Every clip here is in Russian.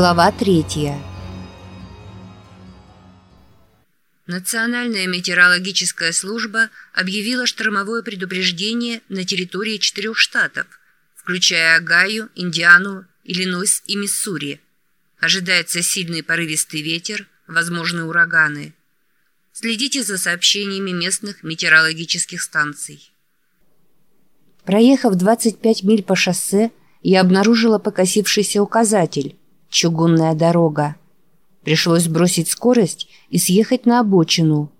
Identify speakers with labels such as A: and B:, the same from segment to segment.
A: Глава третья
B: Национальная метеорологическая служба объявила штормовое предупреждение на территории четырех штатов, включая Огайо, Индиану, Иллинойс и Миссури. Ожидается сильный порывистый ветер, возможны ураганы. Следите за сообщениями местных метеорологических станций.
A: Проехав 25 миль по шоссе, я обнаружила покосившийся указатель «Чугунная дорога». Пришлось бросить скорость и съехать на обочину.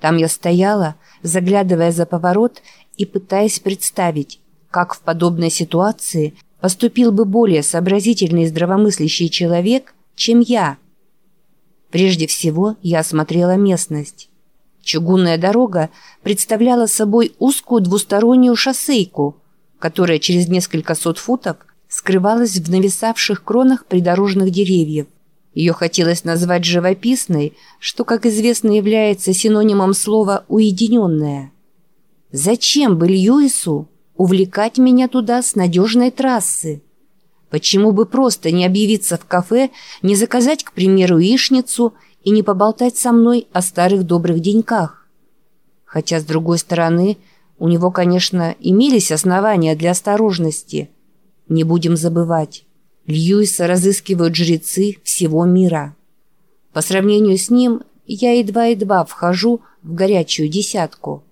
A: Там я стояла, заглядывая за поворот и пытаясь представить, как в подобной ситуации поступил бы более сообразительный и здравомыслящий человек, чем я. Прежде всего я осмотрела местность. Чугунная дорога представляла собой узкую двустороннюю шоссейку, которая через несколько сот футов скрывалась в нависавших кронах придорожных деревьев. Ее хотелось назвать живописной, что, как известно, является синонимом слова «уединенная». Зачем бы Льюису увлекать меня туда с надежной трассы? Почему бы просто не объявиться в кафе, не заказать, к примеру, яичницу и не поболтать со мной о старых добрых деньках? Хотя, с другой стороны, у него, конечно, имелись основания для осторожности. Не будем забывать. Льюиса разыскивают жрецы всего мира. По сравнению с ним я едва-едва вхожу в горячую десятку.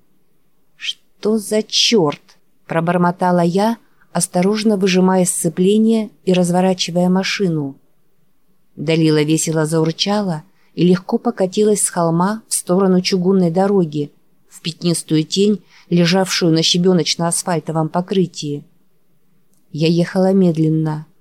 A: «Что за черт?» – пробормотала я, осторожно выжимая сцепление и разворачивая машину. Далила весело заурчала и легко покатилась с холма в сторону чугунной дороги, в пятнистую тень, лежавшую на щебеночно-асфальтовом покрытии. Я ехала медленно –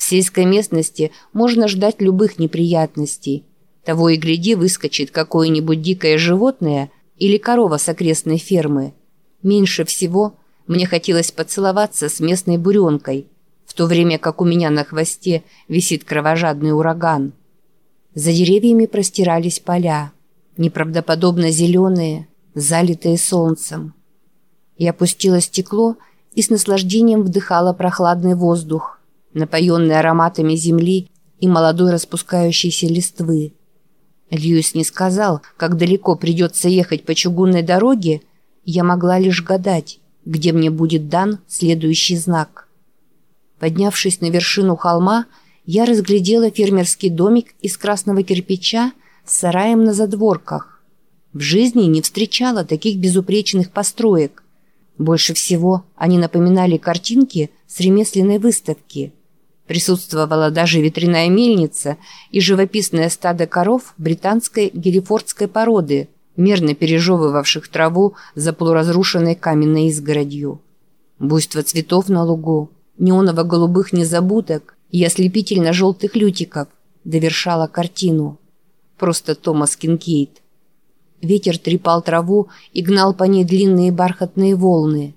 A: в сельской местности можно ждать любых неприятностей. Того и гляди, выскочит какое-нибудь дикое животное или корова с окрестной фермы. Меньше всего мне хотелось поцеловаться с местной буренкой, в то время как у меня на хвосте висит кровожадный ураган. За деревьями простирались поля, неправдоподобно зеленые, залитые солнцем. Я опустила стекло и с наслаждением вдыхала прохладный воздух, напоенный ароматами земли и молодой распускающейся листвы. Льюис не сказал, как далеко придется ехать по чугунной дороге, я могла лишь гадать, где мне будет дан следующий знак. Поднявшись на вершину холма, я разглядела фермерский домик из красного кирпича с сараем на задворках. В жизни не встречала таких безупречных построек. Больше всего они напоминали картинки с ремесленной выставки – Присутствовала даже ветряная мельница и живописное стадо коров британской герефордской породы, мерно пережевывавших траву за полуразрушенной каменной изгородью. Буйство цветов на лугу, неоново-голубых незабудок и ослепительно-желтых лютиков довершала картину. Просто Томас Кинкейт. Ветер трепал траву и гнал по ней длинные бархатные волны.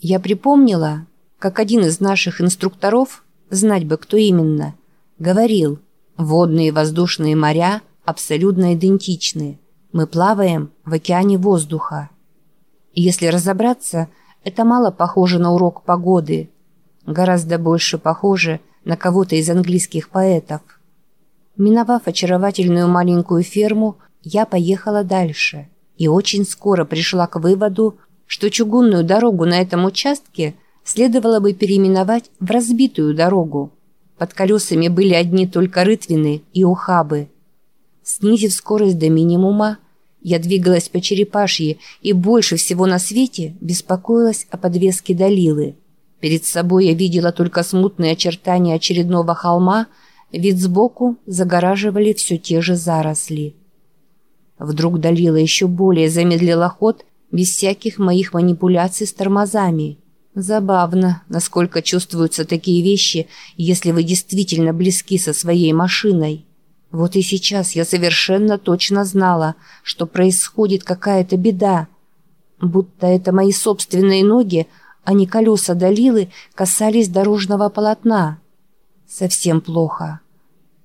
A: Я припомнила, как один из наших инструкторов – знать бы, кто именно, говорил, водные и воздушные моря абсолютно идентичны. Мы плаваем в океане воздуха. Если разобраться, это мало похоже на урок погоды, гораздо больше похоже на кого-то из английских поэтов. Миновав очаровательную маленькую ферму, я поехала дальше и очень скоро пришла к выводу, что чугунную дорогу на этом участке – следовало бы переименовать в разбитую дорогу. Под колесами были одни только рытвины и ухабы. Снизив скорость до минимума, я двигалась по черепашье и больше всего на свете беспокоилась о подвеске Далилы. Перед собой я видела только смутные очертания очередного холма, вид сбоку загораживали все те же заросли. Вдруг Далила еще более замедлила ход без всяких моих манипуляций с тормозами – Забавно, насколько чувствуются такие вещи, если вы действительно близки со своей машиной. Вот и сейчас я совершенно точно знала, что происходит какая-то беда. Будто это мои собственные ноги, а не колеса Далилы, касались дорожного полотна. Совсем плохо.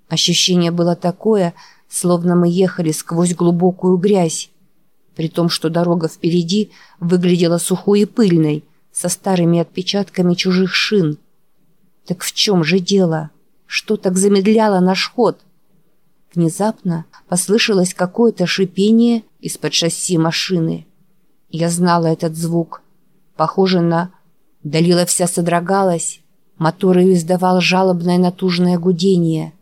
A: Ощущение было такое, словно мы ехали сквозь глубокую грязь, при том, что дорога впереди выглядела сухой и пыльной, со старыми отпечатками чужих шин. Так в чем же дело? Что так замедляло наш ход? Внезапно послышалось какое-то шипение из-под шасси машины. Я знала этот звук. Похоже на... Далила вся содрогалась. Мотор ее издавал жалобное натужное гудение.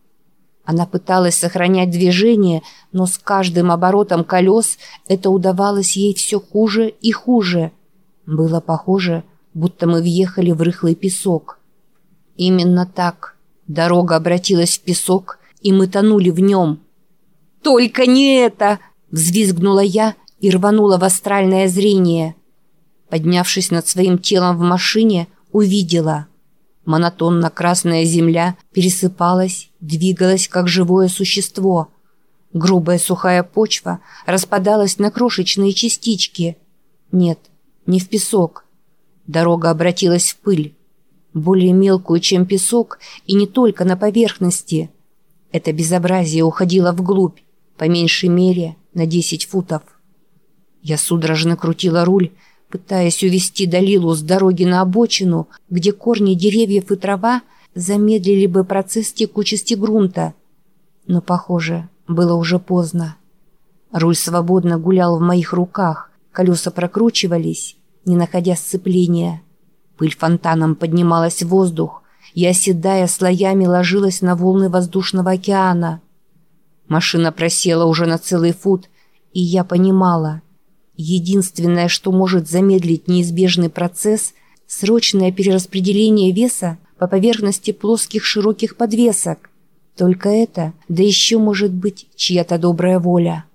A: Она пыталась сохранять движение, но с каждым оборотом колес это удавалось ей все хуже и хуже. Было похоже, будто мы въехали в рыхлый песок. Именно так. Дорога обратилась в песок, и мы тонули в нем. «Только не это!» — взвизгнула я и рванула в астральное зрение. Поднявшись над своим телом в машине, увидела. Монотонно красная земля пересыпалась, двигалась, как живое существо. Грубая сухая почва распадалась на крошечные частички. Нет, не в песок. Дорога обратилась в пыль. Более мелкую, чем песок, и не только на поверхности. Это безобразие уходило вглубь, по меньшей мере на 10 футов. Я судорожно крутила руль, пытаясь увести Далилу с дороги на обочину, где корни деревьев и трава замедлили бы процесс текучести грунта. Но, похоже, было уже поздно. Руль свободно гулял в моих руках, колеса прокручивались, не находя сцепления. Пыль фонтаном поднималась в воздух и, оседая слоями, ложилась на волны воздушного океана. Машина просела уже на целый фут, и я понимала. Единственное, что может замедлить неизбежный процесс – срочное перераспределение веса по поверхности плоских широких подвесок. Только это, да еще может быть чья-то добрая воля.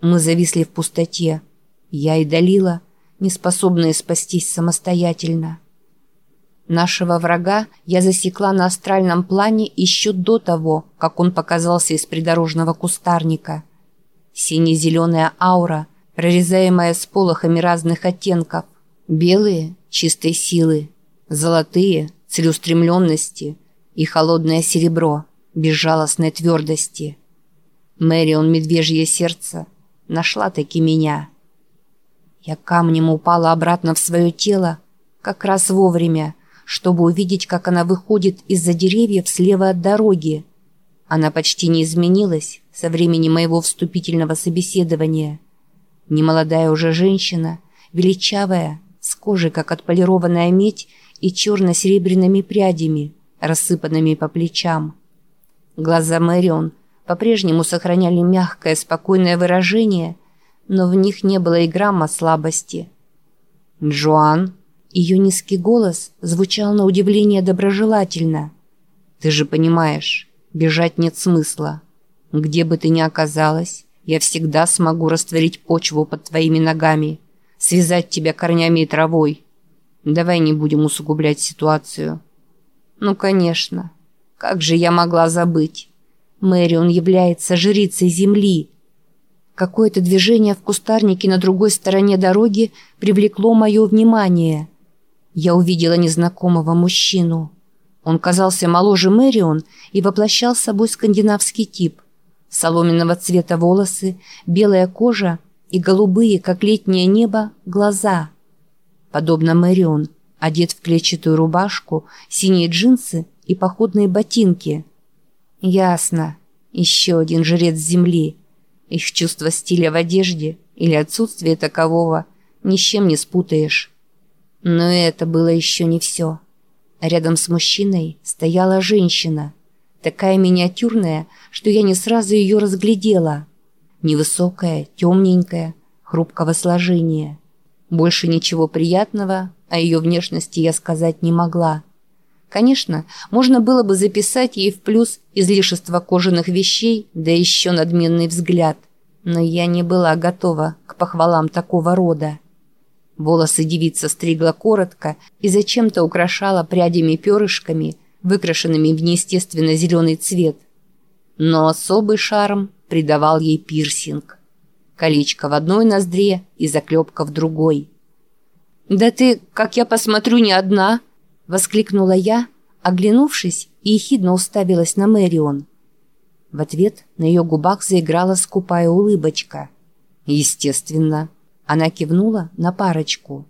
A: Мы зависли в пустоте. Я и Далила – не способные спастись самостоятельно. Нашего врага я засекла на астральном плане еще до того, как он показался из придорожного кустарника. Сине-зеленая аура, прорезаемая сполохами разных оттенков. Белые – чистой силы, золотые – целеустремленности и холодное серебро – безжалостной твердости. Мэрион Медвежье Сердце нашла таки меня – я камнем упала обратно в свое тело, как раз вовремя, чтобы увидеть, как она выходит из-за деревьев слева от дороги. Она почти не изменилась со времени моего вступительного собеседования. Немолодая уже женщина, величавая, с кожей, как отполированная медь, и черно-серебряными прядями, рассыпанными по плечам. Глаза Мэрион по-прежнему сохраняли мягкое, спокойное выражение – но в них не было и грамма слабости. «Джоан?» Ее низкий голос звучал на удивление доброжелательно. «Ты же понимаешь, бежать нет смысла. Где бы ты ни оказалась, я всегда смогу растворить почву под твоими ногами, связать тебя корнями и травой. Давай не будем усугублять ситуацию». «Ну, конечно. Как же я могла забыть? Мэрион является жрицей земли» Какое-то движение в кустарнике на другой стороне дороги привлекло мое внимание. Я увидела незнакомого мужчину. Он казался моложе Мэрион и воплощал собой скандинавский тип. Соломенного цвета волосы, белая кожа и голубые, как летнее небо, глаза. Подобно Мэрион, одет в клетчатую рубашку, синие джинсы и походные ботинки. Ясно. Еще один жрец земли — их чувство стиля в одежде или отсутствие такового ни с чем не спутаешь. Но это было еще не все. Рядом с мужчиной стояла женщина, такая миниатюрная, что я не сразу ее разглядела. Невысокая, темненькая, хрупкого сложения. Больше ничего приятного о ее внешности я сказать не могла. Конечно, можно было бы записать ей в плюс излишество кожаных вещей, да еще надменный взгляд. Но я не была готова к похвалам такого рода. Волосы девица стригла коротко и зачем-то украшала прядями-перышками, выкрашенными в неестественно зеленый цвет. Но особый шарм придавал ей пирсинг. Колечко в одной ноздре и заклепка в другой. «Да ты, как я посмотрю, не одна!» Воскликнула я, оглянувшись, и ехидно уставилась на Мэрион. В ответ на ее губах заиграла скупая улыбочка. «Естественно». Она кивнула на парочку.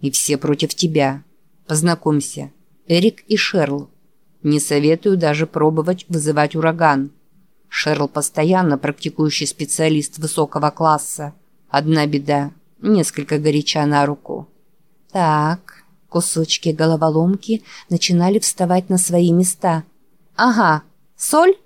A: «И все против тебя. Познакомься. Эрик и Шерл». Не советую даже пробовать вызывать ураган. Шерл постоянно практикующий специалист высокого класса. Одна беда, несколько горяча на руку. Так, кусочки головоломки начинали вставать на свои места. Ага, соль?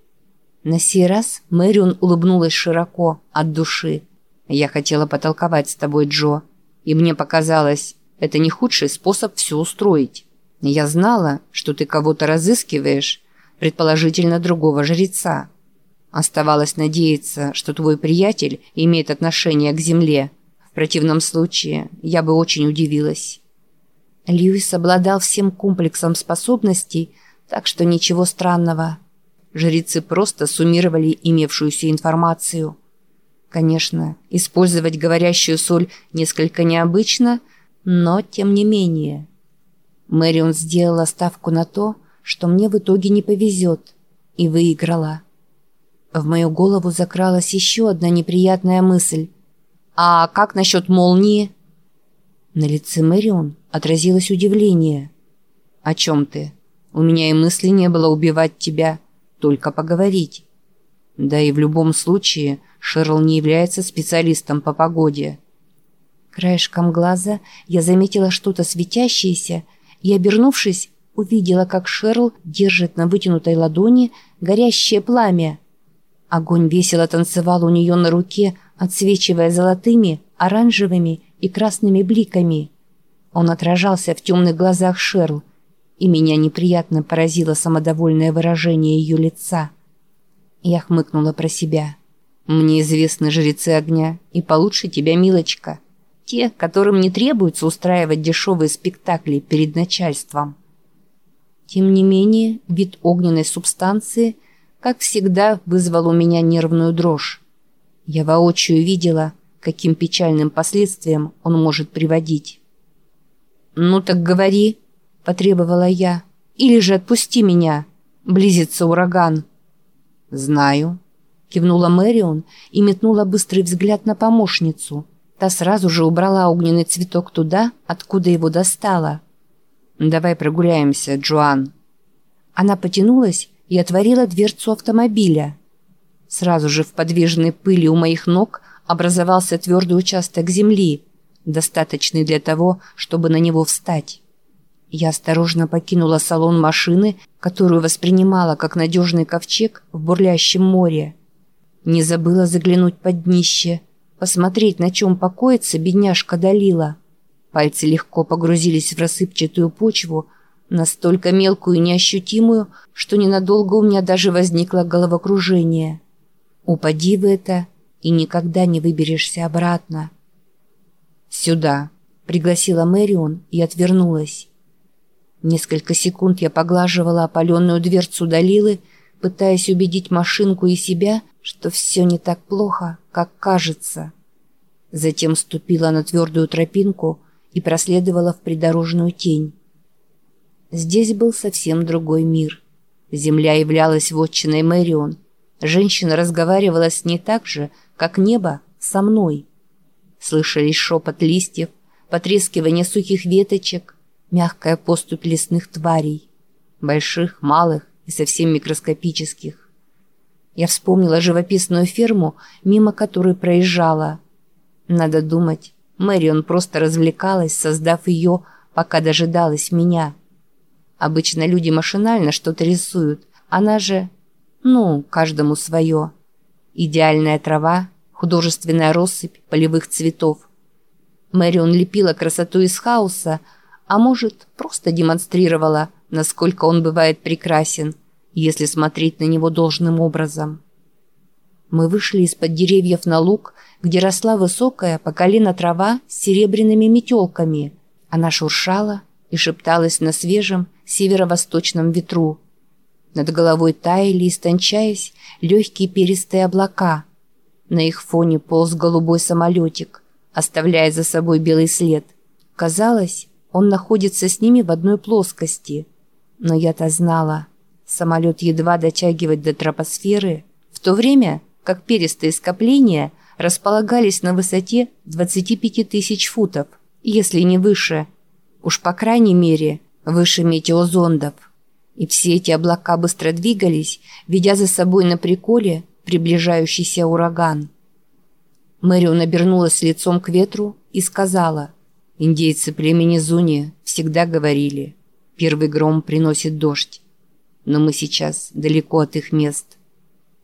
A: На сей раз Мэрион улыбнулась широко, от души. «Я хотела потолковать с тобой, Джо, и мне показалось, это не худший способ все устроить. Я знала, что ты кого-то разыскиваешь, предположительно другого жреца. Оставалось надеяться, что твой приятель имеет отношение к земле. В противном случае я бы очень удивилась». Льюис обладал всем комплексом способностей, так что ничего странного – Жрецы просто суммировали имевшуюся информацию. Конечно, использовать говорящую соль несколько необычно, но тем не менее. Мэрион сделала ставку на то, что мне в итоге не повезет, и выиграла. В мою голову закралась еще одна неприятная мысль. «А как насчет молнии?» На лице Мэрион отразилось удивление. «О чем ты? У меня и мысли не было убивать тебя» только поговорить. Да и в любом случае Шерл не является специалистом по погоде. Краешком глаза я заметила что-то светящееся и, обернувшись, увидела, как Шерл держит на вытянутой ладони горящее пламя. Огонь весело танцевал у нее на руке, отсвечивая золотыми, оранжевыми и красными бликами. Он отражался в темных глазах Шерл, и меня неприятно поразило самодовольное выражение ее лица. Я хмыкнула про себя. «Мне известны жрецы огня, и получше тебя, милочка. Те, которым не требуется устраивать дешевые спектакли перед начальством». Тем не менее, вид огненной субстанции, как всегда, вызвал у меня нервную дрожь. Я воочию видела, каким печальным последствиям он может приводить. «Ну так говори», – потребовала я. «Или же отпусти меня. Близится ураган». «Знаю», – кивнула Мэрион и метнула быстрый взгляд на помощницу. Та сразу же убрала огненный цветок туда, откуда его достала. «Давай прогуляемся, Джоан». Она потянулась и отворила дверцу автомобиля. Сразу же в подвижной пыли у моих ног образовался твердый участок земли, достаточный для того, чтобы на него встать. Я осторожно покинула салон машины, которую воспринимала как надежный ковчег в бурлящем море. Не забыла заглянуть под днище, посмотреть, на чем покоится бедняжка Далила. Пальцы легко погрузились в рассыпчатую почву, настолько мелкую и неощутимую, что ненадолго у меня даже возникло головокружение. Упади в это, и никогда не выберешься обратно. «Сюда», — пригласила Мэрион и отвернулась. Несколько секунд я поглаживала опаленную дверцу Далилы, пытаясь убедить машинку и себя, что все не так плохо, как кажется. Затем ступила на твердую тропинку и проследовала в придорожную тень. Здесь был совсем другой мир. Земля являлась вотчиной Мэрион. Женщина разговаривала с ней так же, как небо со мной. Слышались шепот листьев, потрескивание сухих веточек, мягкая поступь лесных тварей, больших, малых и совсем микроскопических. Я вспомнила живописную ферму, мимо которой проезжала. Надо думать, Мэрион просто развлекалась, создав ее, пока дожидалась меня. Обычно люди машинально что-то рисуют, она же... Ну, каждому свое. Идеальная трава, художественная россыпь полевых цветов. Мэрион лепила красоту из хаоса, а может, просто демонстрировала, насколько он бывает прекрасен, если смотреть на него должным образом. Мы вышли из-под деревьев на луг, где росла высокая по колено трава с серебряными метелками. Она шуршала и шепталась на свежем северо-восточном ветру. Над головой таяли, истончаясь, легкие перистые облака. На их фоне полз голубой самолетик, оставляя за собой белый след. Казалось, он находится с ними в одной плоскости. Но я-то знала, самолет едва дотягивает до тропосферы, в то время как перистые скопления располагались на высоте 25 тысяч футов, если не выше. Уж по крайней мере, выше метеозондов. И все эти облака быстро двигались, ведя за собой на приколе приближающийся ураган. Мэрион обернулась лицом к ветру и сказала, «Индейцы племени Зуни всегда говорили, первый гром приносит дождь, но мы сейчас далеко от их мест».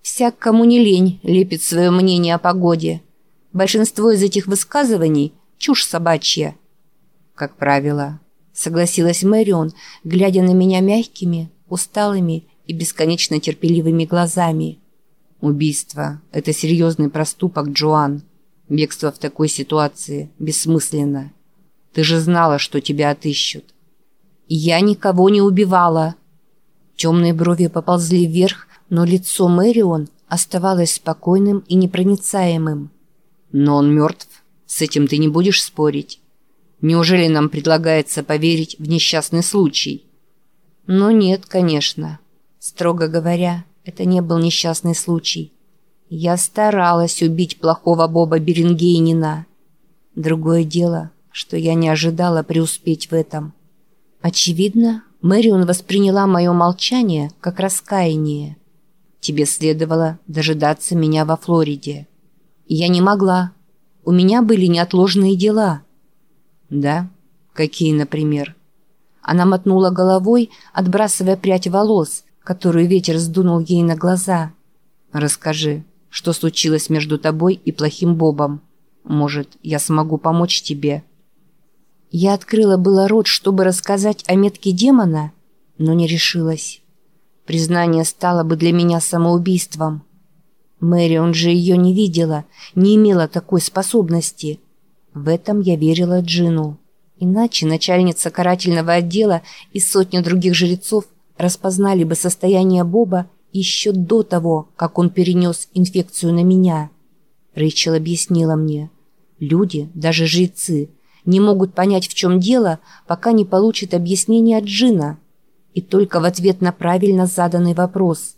A: Всяк, кому не лень, лепит свое мнение о погоде. Большинство из этих высказываний – чушь собачья. Как правило, согласилась Мэрион, глядя на меня мягкими, усталыми и бесконечно терпеливыми глазами. Убийство – это серьезный проступок, Джоан. Бегство в такой ситуации бессмысленно. Ты же знала, что тебя отыщут. Я никого не убивала. Темные брови поползли вверх, но лицо Мэрион оставалось спокойным и непроницаемым. Но он мертв. С этим ты не будешь спорить. Неужели нам предлагается поверить в несчастный случай? Но нет, конечно. Строго говоря, это не был несчастный случай. Я старалась убить плохого Боба Берингейнина. Другое дело, что я не ожидала преуспеть в этом. Очевидно, Мэрион восприняла мое молчание как раскаяние. Тебе следовало дожидаться меня во Флориде. Я не могла. У меня были неотложные дела. Да? Какие, например? Она мотнула головой, отбрасывая прядь волос, которую ветер сдунул ей на глаза. Расскажи, что случилось между тобой и плохим Бобом? Может, я смогу помочь тебе?» Я открыла было рот, чтобы рассказать о метке демона, но не решилась. Признание стало бы для меня самоубийством. Мэри, он же ее не видела, не имела такой способности. В этом я верила Джину. Иначе начальница карательного отдела и сотня других жрецов распознали бы состояние Боба еще до того, как он перенес инфекцию на меня. Рэйчел объяснила мне. Люди, даже жрецы, не могут понять, в чем дело, пока не получат объяснение от Джина и только в ответ на правильно заданный вопрос.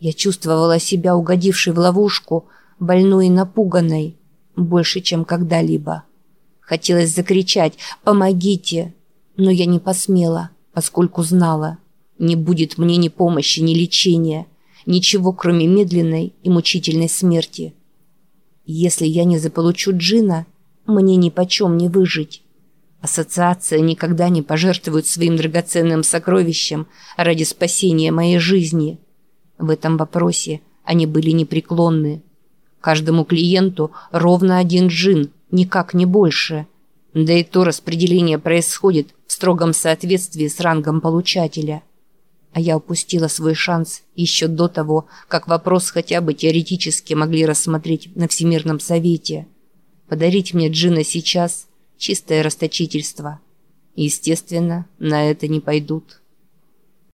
A: Я чувствовала себя угодившей в ловушку, больной и напуганной, больше, чем когда-либо. Хотелось закричать «Помогите!», но я не посмела, поскольку знала, не будет мне ни помощи, ни лечения, ничего, кроме медленной и мучительной смерти. Если я не заполучу Джина, мне ни почем не выжить. Ассоциация никогда не пожертвует своим драгоценным сокровищем ради спасения моей жизни. В этом вопросе они были непреклонны. Каждому клиенту ровно один джин, никак не больше. Да и то распределение происходит в строгом соответствии с рангом получателя. А я упустила свой шанс еще до того, как вопрос хотя бы теоретически могли рассмотреть на Всемирном Совете. Подарить мне джина сейчас – чистое расточительство. Естественно, на это не пойдут.